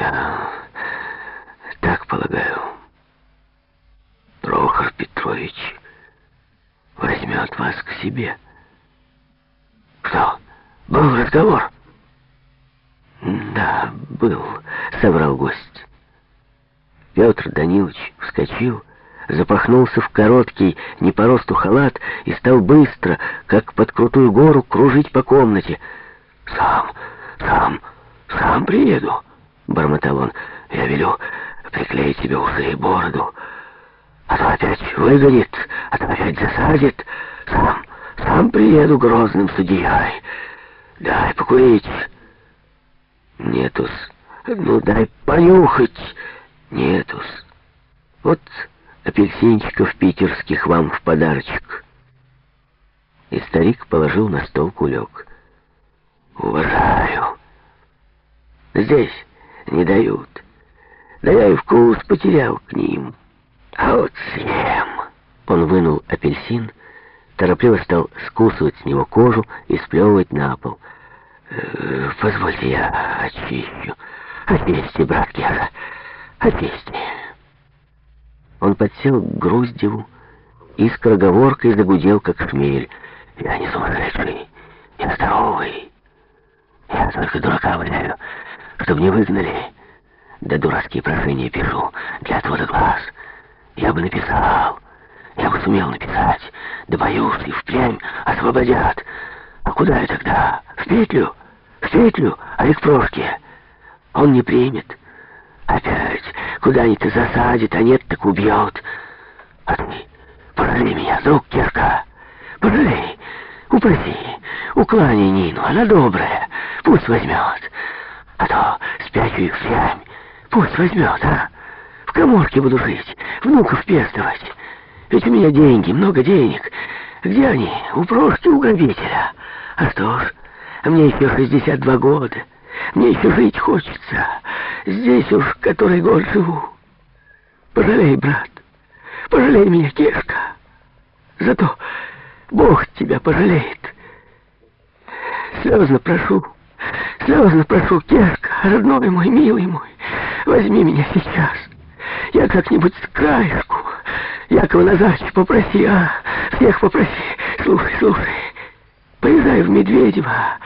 Я так полагаю. Прохор Петрович возьмет вас к себе. Что, был разговор? Да, был, соврал гость. Петр Данилович вскочил, запахнулся в короткий, не по росту халат и стал быстро, как под крутую гору, кружить по комнате. «Сам, сам, сам приеду», — бормотал он. «Я велю приклеить себе усы и бороду, а то опять выгонит, а то опять засадит. Сам, сам приеду грозным судьей. Дай покурить». «Нетус, ну дай понюхать». «Нетус, вот апельсинчиков питерских вам в подарочек». И старик положил на стол кулек. «Уважаю. Здесь не дают. Да я и вкус потерял к ним. А вот съем». Он вынул апельсин, торопливо стал скусывать с него кожу и сплевывать на пол. «Э, «Позвольте, я очищу. Очисти, брат Гера, очисти». Он подсел к Груздеву и скороговоркой загудел, как шмель. «Я не сумасшедший, я здоровый. Я только дурака валяю, чтобы не выгнали. Да дурацкие прошения пишу для отвода глаз. Я бы написал, я бы сумел написать. Да боюсь, и впрямь освободят. А куда я тогда? В петлю? В петлю? А и к Прошке? Он не примет. Опять куда-нибудь засадит, а нет, так убьет. А ты пожалей меня, друг Кирка. Пожалей, упроси, уклони Нину, она добрая, пусть возьмет. А то спячу их впрямь, пусть возьмет, а? В коморке буду жить, внуков пестовать. Ведь у меня деньги, много денег. Где они? У Прошки, у грабителя. А что ж, мне еще 62 года. Мне еще жить хочется. Здесь уж который год живу. Пожалей, брат. Пожалей меня, Кешка. Зато Бог тебя пожалеет. Слезно прошу, слезно прошу, Кешка, родной мой, милый мой, возьми меня сейчас. Я как-нибудь с краешку. Якова Назарча попроси, а? Всех попроси. Слушай, слушай. Поезжай в Медведево,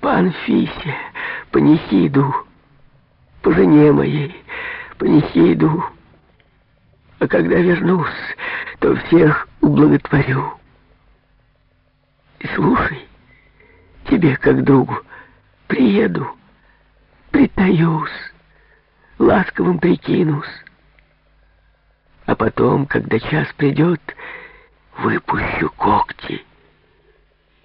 по Анфисе, по Нехиду, по жене моей, по Нехиду. А когда вернусь, то всех ублаготворю. И слушай, тебе, как другу, приеду, притаюсь, ласковым прикинусь. А потом, когда час придет, выпущу когти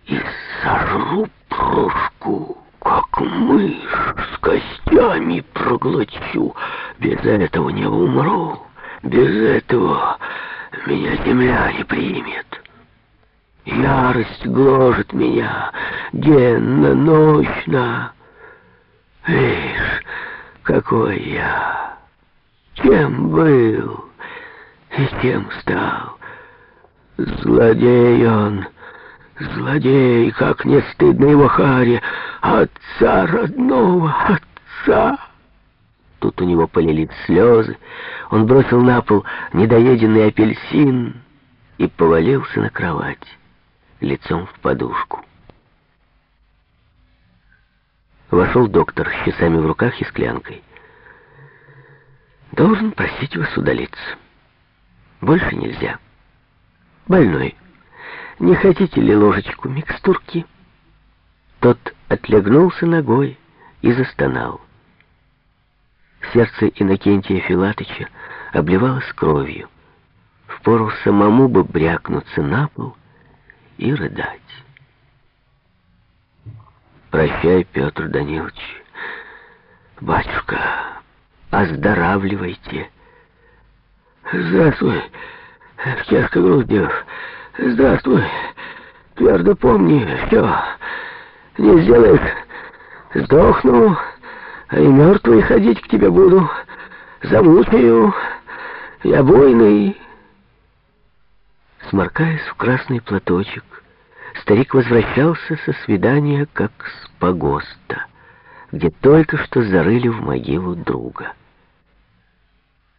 и сожру прошку, как мышь, с костями проглочу. Без этого не умру, без этого меня земля не примет. Ярость гложет меня денно, ночно. Видишь, какой я, кем был и кем стал. Злодей он, Злодей, как не стыдно его Харе, отца родного, отца. Тут у него полились слезы. Он бросил на пол недоеденный апельсин и повалился на кровать, лицом в подушку. Вошел доктор с часами в руках и склянкой. «Должен просить вас удалиться. Больше нельзя. Больной». Не хотите ли ложечку микстурки?» Тот отлегнулся ногой и застонал. Сердце Иннокентия Филатыча обливалось кровью. Впору самому бы брякнуться на пол и рыдать. «Прощай, Петр Данилович. Батюшка, оздоравливайте». «Здравствуй, Кешка Груздев». Здравствуй. Твердо помни, все. Не сделаешь, сдохну, а и мертвый ходить к тебе буду. Замучаю. Я буйный. Сморкаясь в красный платочек, старик возвращался со свидания, как с погоста. где только что зарыли в могилу друга.